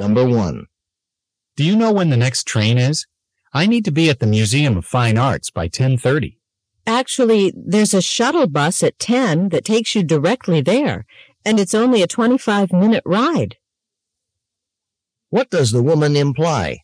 Number 1. Do you know when the next train is? I need to be at the Museum of Fine Arts by 10:30. Actually, there's a shuttle bus at 10 that takes you directly there, and it's only a 25 minute ride. What does the woman imply?